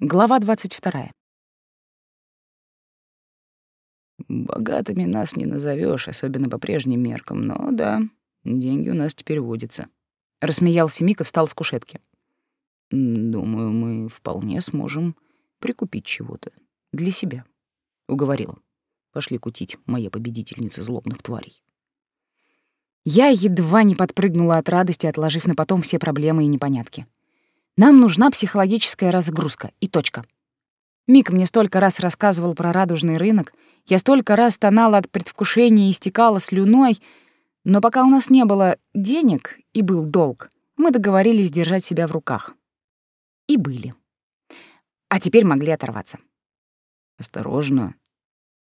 Глава 22. Богатыми нас не назовешь, особенно по прежним меркам, но да, деньги у нас теперь водятся. Рассмеялся Мик и встал с кушетки. Думаю, мы вполне сможем прикупить чего-то для себя, уговорила. Пошли кутить, моя победительница злобных тварей. Я едва не подпрыгнула от радости, отложив на потом все проблемы и непонятки. Нам нужна психологическая разгрузка и точка. Мик мне столько раз рассказывал про радужный рынок, я столько раз стонала от предвкушения и истекала слюной, но пока у нас не было денег и был долг, мы договорились держать себя в руках. И были. А теперь могли оторваться. «Осторожно,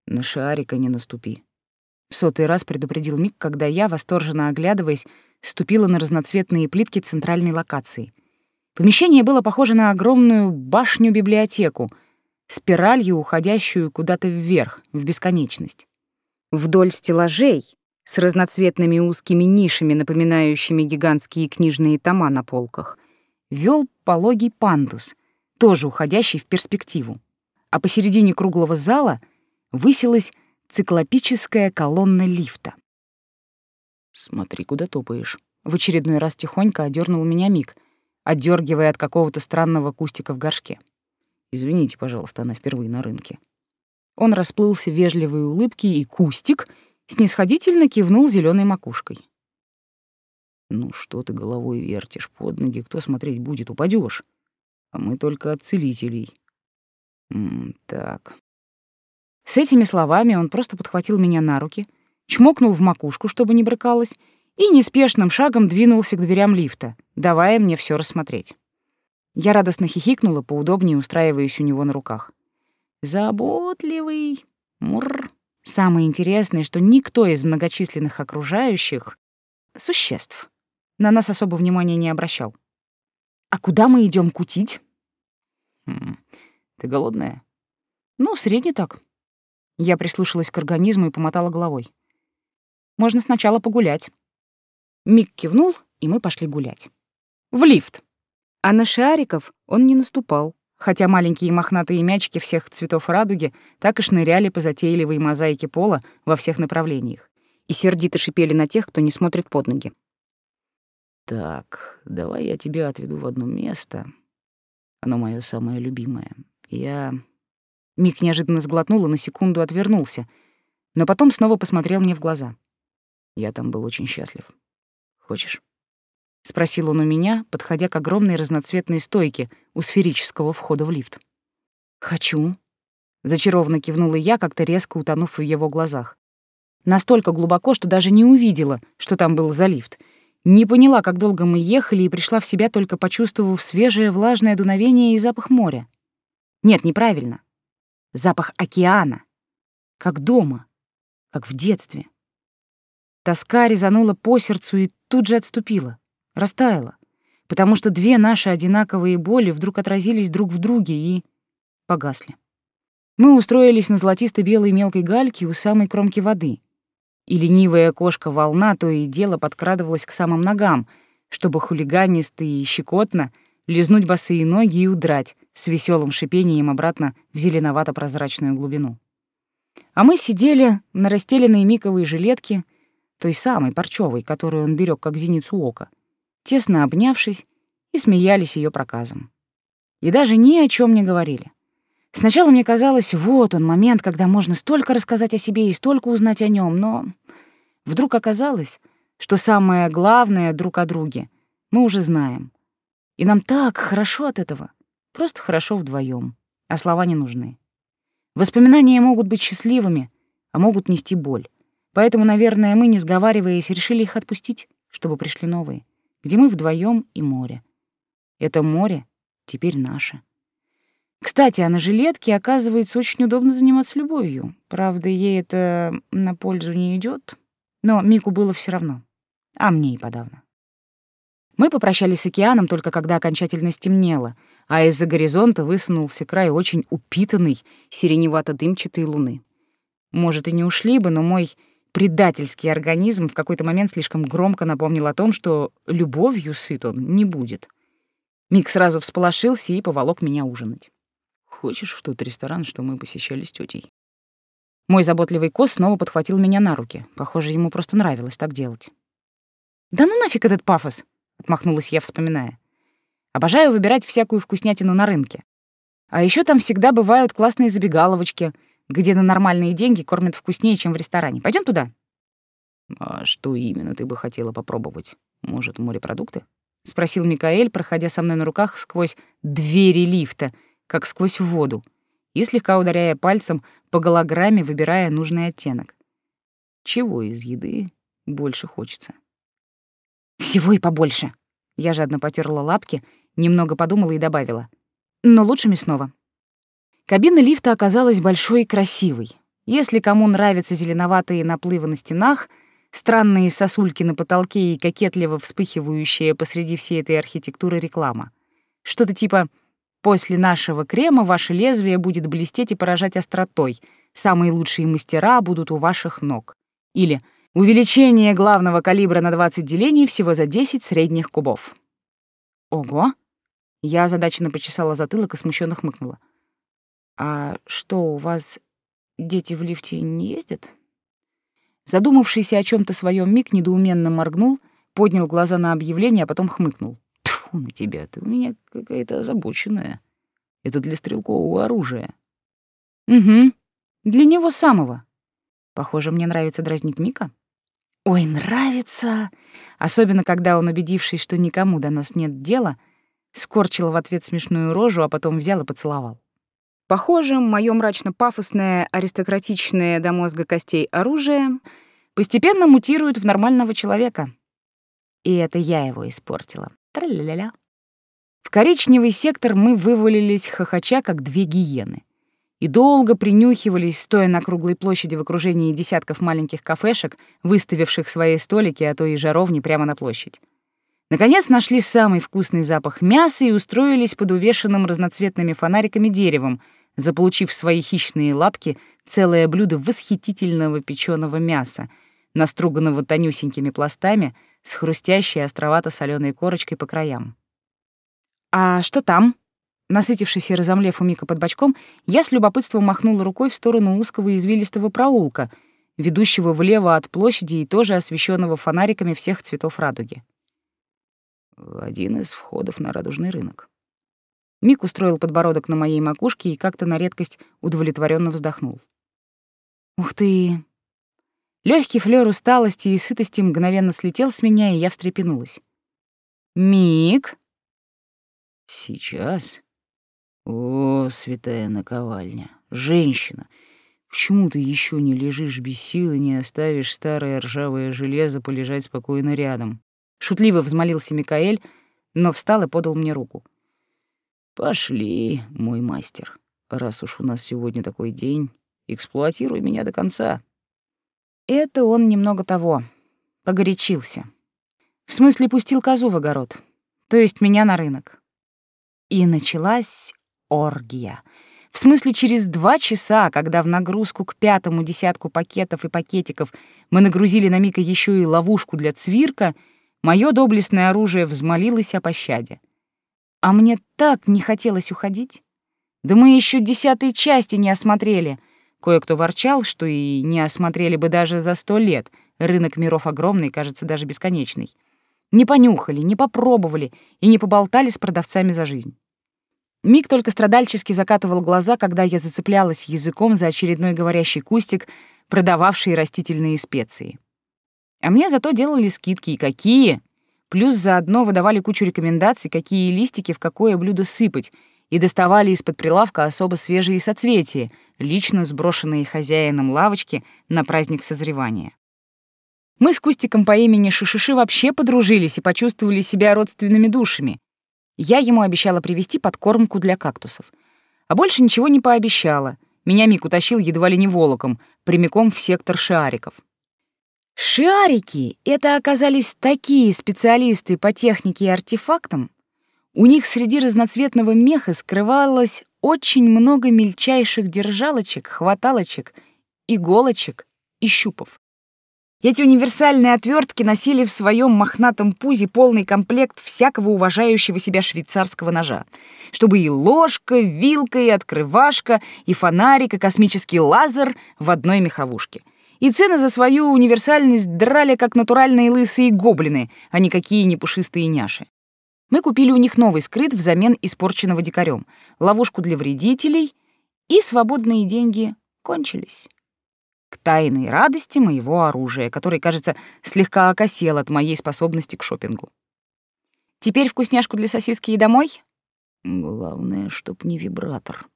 на шарика не наступи», в сотый раз предупредил Мик, когда я, восторженно оглядываясь, ступила на разноцветные плитки центральной локации. Помещение было похоже на огромную башню-библиотеку, спиралью, уходящую куда-то вверх, в бесконечность. Вдоль стеллажей, с разноцветными узкими нишами, напоминающими гигантские книжные тома на полках, вел пологий пандус, тоже уходящий в перспективу. А посередине круглого зала высилась циклопическая колонна лифта. «Смотри, куда топаешь», — в очередной раз тихонько одернул меня Мик — отдергивая от какого-то странного кустика в горшке. «Извините, пожалуйста, она впервые на рынке». Он расплылся в вежливой улыбке, и кустик снисходительно кивнул зеленой макушкой. «Ну что ты головой вертишь под ноги, кто смотреть будет, упадешь. А мы только от целителей». М -м, так. С этими словами он просто подхватил меня на руки, чмокнул в макушку, чтобы не брыкалась, и неспешным шагом двинулся к дверям лифта, давая мне все рассмотреть. Я радостно хихикнула, поудобнее устраиваясь у него на руках. Заботливый. Мур. Самое интересное, что никто из многочисленных окружающих существ на нас особо внимания не обращал. А куда мы идем кутить? Хм, ты голодная? Ну, средне так. Я прислушалась к организму и помотала головой. Можно сначала погулять. Мик кивнул, и мы пошли гулять. В лифт. А на шариков он не наступал, хотя маленькие мохнатые мячики всех цветов радуги так и шныряли по затейливой мозаике пола во всех направлениях и сердито шипели на тех, кто не смотрит под ноги. «Так, давай я тебя отведу в одно место. Оно мое самое любимое. Я...» Мик неожиданно сглотнул и на секунду отвернулся, но потом снова посмотрел мне в глаза. Я там был очень счастлив. Хочешь? Спросил он у меня, подходя к огромной разноцветной стойке у сферического входа в лифт. Хочу, зачарованно кивнула я, как-то резко утонув в его глазах. Настолько глубоко, что даже не увидела, что там был за лифт. Не поняла, как долго мы ехали, и пришла в себя, только почувствовав свежее влажное дуновение и запах моря. Нет, неправильно. Запах океана. Как дома. Как в детстве. Тоска резанула по сердцу и тут же отступила, растаяла, потому что две наши одинаковые боли вдруг отразились друг в друге и погасли. Мы устроились на золотисто-белой мелкой гальке у самой кромки воды, и ленивая кошка-волна то и дело подкрадывалась к самым ногам, чтобы хулиганисто и щекотно лизнуть босые ноги и удрать с веселым шипением обратно в зеленовато-прозрачную глубину. А мы сидели на расстеленной миковой жилетке — той самой парчевой, которую он берег как зеницу ока, тесно обнявшись и смеялись ее проказом. И даже ни о чем не говорили. Сначала мне казалось, вот он момент, когда можно столько рассказать о себе и столько узнать о нем, но вдруг оказалось, что самое главное друг о друге мы уже знаем. И нам так хорошо от этого, просто хорошо вдвоем, а слова не нужны. Воспоминания могут быть счастливыми, а могут нести боль. Поэтому, наверное, мы, не сговариваясь, решили их отпустить, чтобы пришли новые, где мы вдвоем и море. Это море теперь наше. Кстати, а на жилетке, оказывается, очень удобно заниматься любовью. Правда, ей это на пользу не идет, но Мику было все равно, а мне и подавно. Мы попрощались с океаном только когда окончательно стемнело, а из-за горизонта высунулся край очень упитанной сиреневато-дымчатой луны. Может, и не ушли бы, но мой предательский организм в какой-то момент слишком громко напомнил о том, что любовью сыт он не будет. Мик сразу всполошился и поволок меня ужинать. Хочешь в тот ресторан, что мы посещали с тетей? Мой заботливый кос снова подхватил меня на руки. Похоже, ему просто нравилось так делать. «Да ну нафиг этот пафос!» — отмахнулась я, вспоминая. «Обожаю выбирать всякую вкуснятину на рынке. А еще там всегда бывают классные забегаловочки, где на нормальные деньги кормят вкуснее, чем в ресторане. Пойдем туда?» «А что именно ты бы хотела попробовать? Может, морепродукты?» — спросил Микаэль, проходя со мной на руках сквозь двери лифта, как сквозь воду, и слегка ударяя пальцем по голограмме, выбирая нужный оттенок. Чего из еды больше хочется? Всего и побольше. Я жадно потерла лапки, немного подумала и добавила. Но лучше мясного. Кабина лифта оказалась большой и красивой. Если кому нравятся зеленоватые наплывы на стенах, странные сосульки на потолке и кокетливо вспыхивающая посреди всей этой архитектуры реклама. Что-то типа После нашего крема ваше лезвие будет блестеть и поражать остротой. Самые лучшие мастера будут у ваших ног. Или увеличение главного калибра на 20 делений всего за 10 средних кубов. Ого! Я озадаченно почесала затылок и смущенно хмыкнула. А что, у вас дети в лифте не ездят? Задумавшийся о чем то своем миг недоуменно моргнул, поднял глаза на объявление, а потом хмыкнул. Тьфу на тебя, ты у меня какая-то озабоченная. Это для стрелкового оружия. Угу, для него самого. Похоже, мне нравится дразнить Мика. Ой, нравится! Особенно, когда он, убедившись, что никому до нас нет дела, скорчил в ответ смешную рожу, а потом взял и поцеловал. Похоже, моё мрачно-пафосное, аристократичное до мозга костей оружие постепенно мутирует в нормального человека. И это я его испортила. Тра-ля-ля-ля. В коричневый сектор мы вывалились хохоча, как две гиены. И долго принюхивались, стоя на круглой площади в окружении десятков маленьких кафешек, выставивших свои столики, а то и жаровни прямо на площадь. Наконец нашли самый вкусный запах мяса и устроились под увешанным разноцветными фонариками деревом, заполучив в свои хищные лапки целое блюдо восхитительного печеного мяса, наструганного тонюсенькими пластами — с хрустящей островато соленой корочкой по краям. «А что там?» Насытившись и разомлев у Мика под бочком, я с любопытством махнула рукой в сторону узкого извилистого проулка, ведущего влево от площади и тоже освещенного фонариками всех цветов радуги. Один из входов на радужный рынок. Мик устроил подбородок на моей макушке и как-то на редкость удовлетворенно вздохнул. «Ух ты! Легкий флёр усталости и сытости мгновенно слетел с меня, и я встрепенулась. «Мик?» «Сейчас? О, святая наковальня! Женщина! Почему ты еще не лежишь без сил и не оставишь старое ржавое железо полежать спокойно рядом?» Шутливо взмолился Микаэль, но встал и подал мне руку. «Пошли, мой мастер. Раз уж у нас сегодня такой день, эксплуатируй меня до конца». Это он немного того, погорячился. В смысле, пустил козу в огород, то есть меня на рынок. И началась оргия. В смысле, через два часа, когда в нагрузку к пятому десятку пакетов и пакетиков мы нагрузили на Мика еще и ловушку для цвирка, мое доблестное оружие взмолилось о пощаде. А мне так не хотелось уходить. Да мы еще десятой части не осмотрели, Кое-кто ворчал, что и не осмотрели бы даже за сто лет. Рынок миров огромный, кажется, даже бесконечный. Не понюхали, не попробовали и не поболтали с продавцами за жизнь. Мик только страдальчески закатывал глаза, когда я зацеплялась языком за очередной говорящий кустик, продававший растительные специи. А мне зато делали скидки, и какие! Плюс заодно выдавали кучу рекомендаций, какие листики в какое блюдо сыпать, и доставали из-под прилавка особо свежие соцветия — лично сброшенные хозяином лавочки на праздник созревания. Мы с Кустиком по имени Шишиши вообще подружились и почувствовали себя родственными душами. Я ему обещала привезти подкормку для кактусов. А больше ничего не пообещала. Меня Мик утащил едва ли не волоком, прямиком в сектор шиариков. Шиарики — это оказались такие специалисты по технике и артефактам. У них среди разноцветного меха скрывалось очень много мельчайших держалочек, хваталочек, иголочек и щупов. Эти универсальные отвертки носили в своем мохнатом пузе полный комплект всякого уважающего себя швейцарского ножа, чтобы и ложка, вилка, и открывашка, и фонарик, и космический лазер в одной меховушке. И цены за свою универсальность драли как натуральные лысые гоблины, а никакие не пушистые няши. Мы купили у них новый скрыт взамен испорченного дикарем, ловушку для вредителей, и свободные деньги кончились к тайной радости моего оружия, который, кажется, слегка окосел от моей способности к шопингу. Теперь вкусняшку для сосиски и домой? Главное, чтоб не вибратор.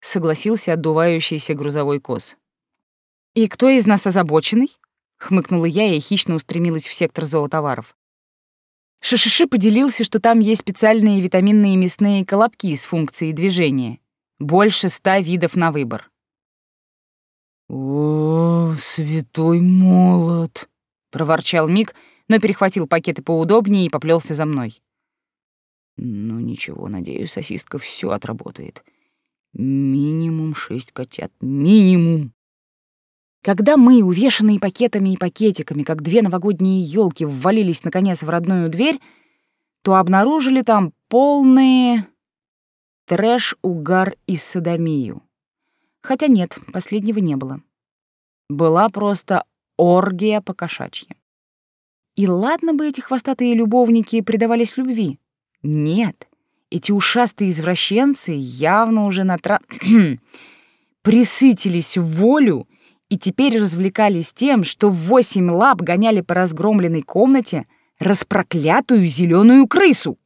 Согласился отдувающийся грузовой коз. И кто из нас озабоченный? Хмыкнула я и хищно устремилась в сектор зоотоваров. Шишиши поделился, что там есть специальные витаминные мясные колобки с функцией движения. Больше ста видов на выбор. «О, святой молот!» — проворчал Мик, но перехватил пакеты поудобнее и поплелся за мной. «Ну ничего, надеюсь, сосиска все отработает. Минимум шесть котят. Минимум!» Когда мы, увешанные пакетами и пакетиками, как две новогодние елки, ввалились наконец в родную дверь, то обнаружили там полные трэш, угар и садомию. Хотя нет, последнего не было. Была просто оргия по-кошачьи. И ладно бы эти хвостатые любовники предавались любви. Нет, эти ушастые извращенцы явно уже натра... присытились волю и теперь развлекались тем, что в восемь лап гоняли по разгромленной комнате распроклятую зеленую крысу.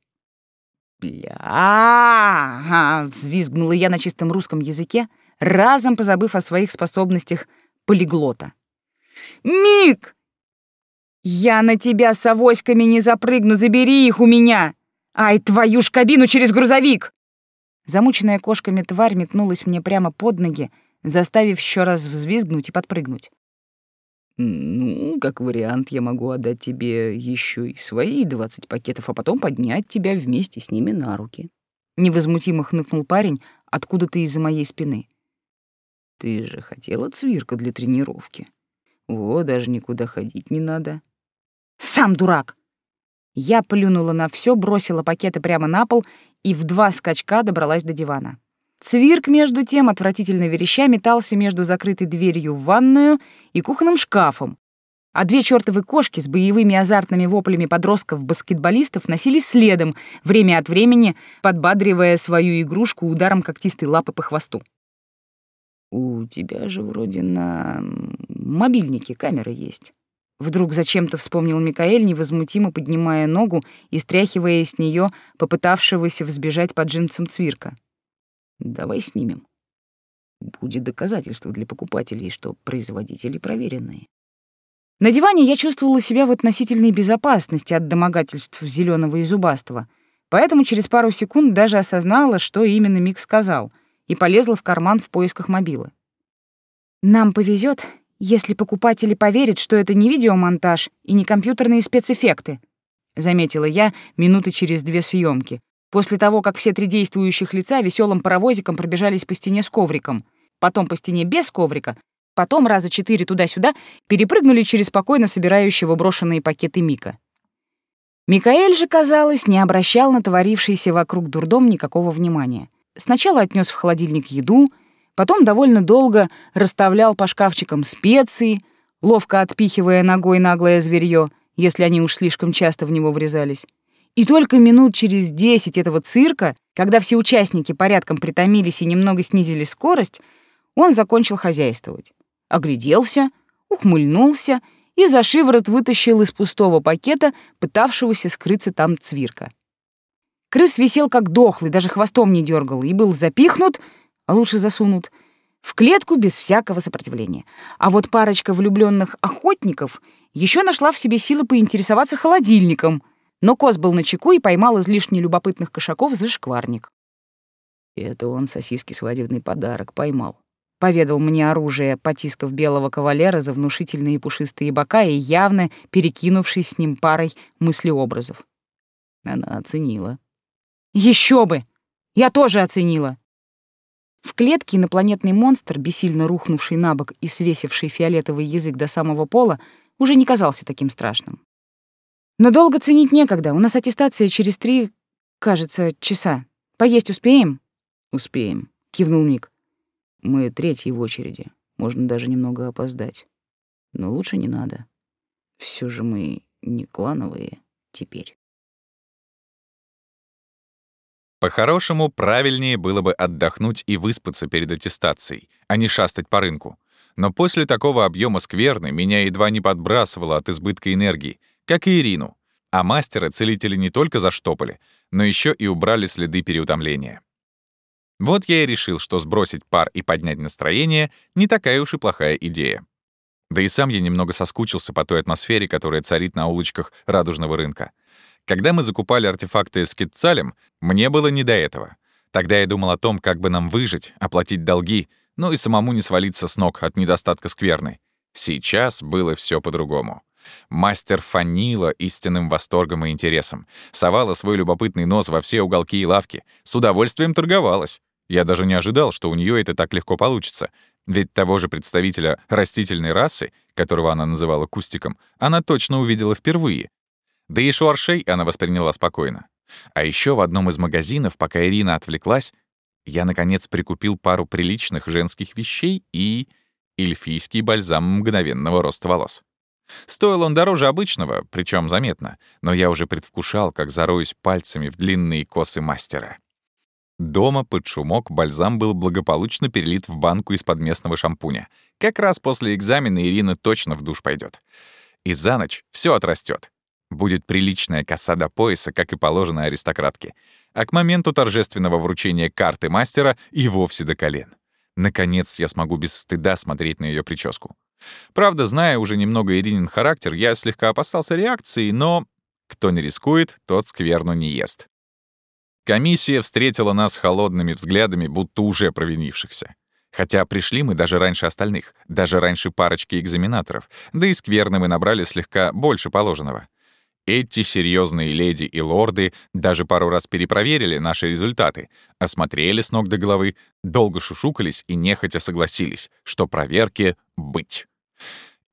«Бля!» — взвизгнула я на чистом русском языке — разом позабыв о своих способностях полиглота. «Мик! Я на тебя с авоськами не запрыгну, забери их у меня! Ай, твою ж кабину через грузовик!» Замученная кошками тварь метнулась мне прямо под ноги, заставив еще раз взвизгнуть и подпрыгнуть. «Ну, как вариант, я могу отдать тебе еще и свои двадцать пакетов, а потом поднять тебя вместе с ними на руки». Невозмутимо хныкнул парень откуда-то из-за моей спины. Ты же хотела цвирка для тренировки. Вот, даже никуда ходить не надо. Сам дурак! Я плюнула на все, бросила пакеты прямо на пол и в два скачка добралась до дивана. Цвирк, между тем, отвратительно вереща, метался между закрытой дверью в ванную и кухонным шкафом, а две чертовы кошки с боевыми азартными воплями подростков-баскетболистов носились следом, время от времени подбадривая свою игрушку ударом когтистой лапы по хвосту. У тебя же вроде на мобильнике камера есть. Вдруг зачем-то вспомнил Микаэль, невозмутимо поднимая ногу и стряхивая с нее попытавшегося взбежать под джинсом цвирка. Давай снимем. Будет доказательство для покупателей, что производители проверенные. На диване я чувствовала себя в относительной безопасности от домогательств зеленого и зубастого, поэтому через пару секунд даже осознала, что именно Мик сказал — и полезла в карман в поисках мобилы. «Нам повезет, если покупатели поверят, что это не видеомонтаж и не компьютерные спецэффекты», заметила я минуты через две съемки, после того, как все три действующих лица веселым паровозиком пробежались по стене с ковриком, потом по стене без коврика, потом раза четыре туда-сюда перепрыгнули через спокойно собирающего брошенные пакеты Мика. Микаэль же, казалось, не обращал на творившийся вокруг дурдом никакого внимания. Сначала отнес в холодильник еду, потом довольно долго расставлял по шкафчикам специи, ловко отпихивая ногой наглое зверье, если они уж слишком часто в него врезались. И только минут через десять этого цирка, когда все участники порядком притомились и немного снизили скорость, он закончил хозяйствовать. Огляделся, ухмыльнулся и за шиворот вытащил из пустого пакета пытавшегося скрыться там цвирка. Крыс висел как дохлый, даже хвостом не дергал, и был запихнут, а лучше засунут, в клетку без всякого сопротивления. А вот парочка влюбленных охотников еще нашла в себе силы поинтересоваться холодильником, но Коз был на чеку и поймал излишне любопытных кошаков за шкварник. «Это он сосиски свадебный подарок поймал», — поведал мне оружие, потискав белого кавалера за внушительные пушистые бока и явно перекинувшись с ним парой мыслеобразов. Она оценила. Еще бы! Я тоже оценила. В клетке инопланетный монстр, бессильно рухнувший на бок и свесивший фиолетовый язык до самого пола, уже не казался таким страшным. Но долго ценить некогда. У нас аттестация через три, кажется, часа. Поесть успеем? Успеем, кивнул Ник. Мы третьи в очереди. Можно даже немного опоздать. Но лучше не надо. Все же мы не клановые теперь. По-хорошему, правильнее было бы отдохнуть и выспаться перед аттестацией, а не шастать по рынку. Но после такого объема скверны меня едва не подбрасывало от избытка энергии, как и Ирину. А мастера целители не только заштопали, но еще и убрали следы переутомления. Вот я и решил, что сбросить пар и поднять настроение — не такая уж и плохая идея. Да и сам я немного соскучился по той атмосфере, которая царит на улочках радужного рынка. Когда мы закупали артефакты с Китцалем, мне было не до этого. Тогда я думал о том, как бы нам выжить, оплатить долги, ну и самому не свалиться с ног от недостатка скверны. Сейчас было все по-другому. Мастер фанила истинным восторгом и интересом, совала свой любопытный нос во все уголки и лавки, с удовольствием торговалась. Я даже не ожидал, что у нее это так легко получится, ведь того же представителя растительной расы, которого она называла кустиком, она точно увидела впервые, да и шуаршей она восприняла спокойно. А еще в одном из магазинов, пока Ирина отвлеклась, я, наконец, прикупил пару приличных женских вещей и эльфийский бальзам мгновенного роста волос. Стоил он дороже обычного, причем заметно, но я уже предвкушал, как зароюсь пальцами в длинные косы мастера. Дома под шумок бальзам был благополучно перелит в банку из-под местного шампуня. Как раз после экзамена Ирина точно в душ пойдет. И за ночь все отрастет. Будет приличная коса до пояса, как и положено аристократке. А к моменту торжественного вручения карты мастера и вовсе до колен. Наконец я смогу без стыда смотреть на ее прическу. Правда, зная уже немного Иринин характер, я слегка опасался реакции, но кто не рискует, тот скверну не ест. Комиссия встретила нас холодными взглядами, будто уже провинившихся. Хотя пришли мы даже раньше остальных, даже раньше парочки экзаменаторов, да и скверны мы набрали слегка больше положенного. Эти серьезные леди и лорды даже пару раз перепроверили наши результаты, осмотрели с ног до головы, долго шушукались и нехотя согласились, что проверки быть.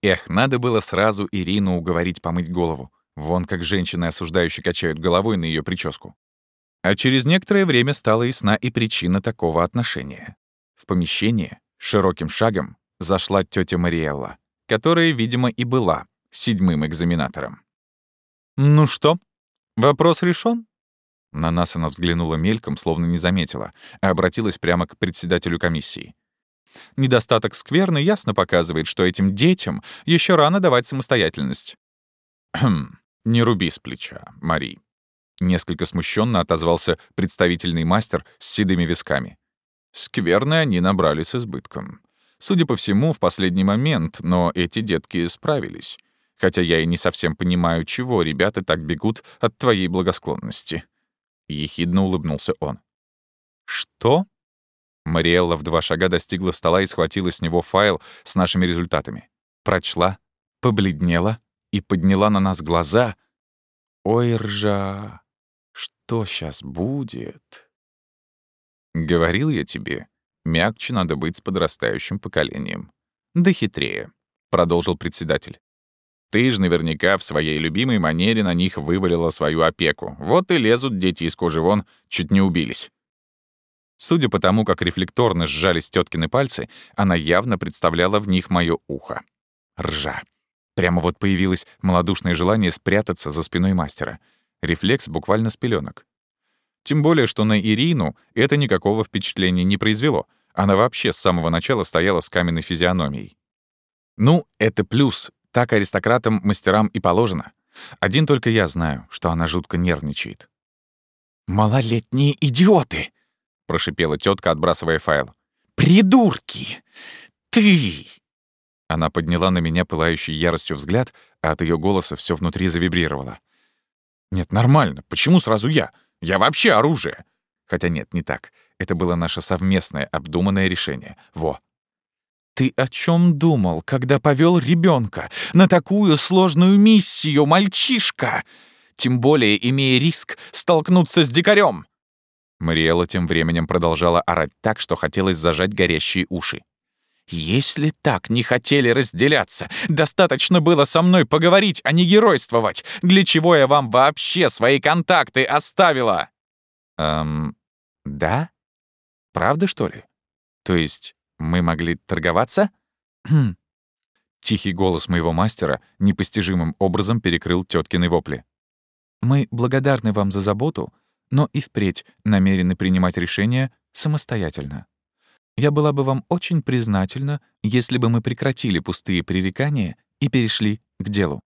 Эх, надо было сразу Ирину уговорить помыть голову. Вон как женщины осуждающие качают головой на ее прическу. А через некоторое время стала ясна и причина такого отношения. В помещение широким шагом зашла тетя Мариэлла, которая, видимо, и была седьмым экзаменатором. «Ну что, вопрос решен? На нас она взглянула мельком, словно не заметила, а обратилась прямо к председателю комиссии. Недостаток скверны ясно показывает, что этим детям еще рано давать самостоятельность. «Хм, не руби с плеча, Мари». Несколько смущенно отозвался представительный мастер с седыми висками. Скверны они набрали с избытком. Судя по всему, в последний момент, но эти детки справились хотя я и не совсем понимаю, чего ребята так бегут от твоей благосклонности». Ехидно улыбнулся он. «Что?» Мариэлла в два шага достигла стола и схватила с него файл с нашими результатами. Прочла, побледнела и подняла на нас глаза. «Ой, ржа, что сейчас будет?» «Говорил я тебе, мягче надо быть с подрастающим поколением. Да хитрее», — продолжил председатель. Ты ж наверняка в своей любимой манере на них вывалила свою опеку. Вот и лезут дети из кожи вон, чуть не убились. Судя по тому, как рефлекторно сжались теткины пальцы, она явно представляла в них мое ухо. Ржа. Прямо вот появилось малодушное желание спрятаться за спиной мастера. Рефлекс буквально с пеленок. Тем более, что на Ирину это никакого впечатления не произвело. Она вообще с самого начала стояла с каменной физиономией. Ну, это плюс так аристократам, мастерам и положено. Один только я знаю, что она жутко нервничает. «Малолетние идиоты!» — прошипела тетка, отбрасывая файл. «Придурки! Ты!» Она подняла на меня пылающий яростью взгляд, а от ее голоса все внутри завибрировало. «Нет, нормально. Почему сразу я? Я вообще оружие!» Хотя нет, не так. Это было наше совместное, обдуманное решение. Во, ты о чем думал, когда повел ребенка на такую сложную миссию, мальчишка? Тем более имея риск столкнуться с дикарем. Мариэла тем временем продолжала орать так, что хотелось зажать горящие уши. Если так не хотели разделяться, достаточно было со мной поговорить, а не геройствовать. Для чего я вам вообще свои контакты оставила? Эм, да? Правда, что ли? То есть мы могли торговаться? Хм. Тихий голос моего мастера непостижимым образом перекрыл теткины вопли. Мы благодарны вам за заботу, но и впредь намерены принимать решения самостоятельно. Я была бы вам очень признательна, если бы мы прекратили пустые пререкания и перешли к делу.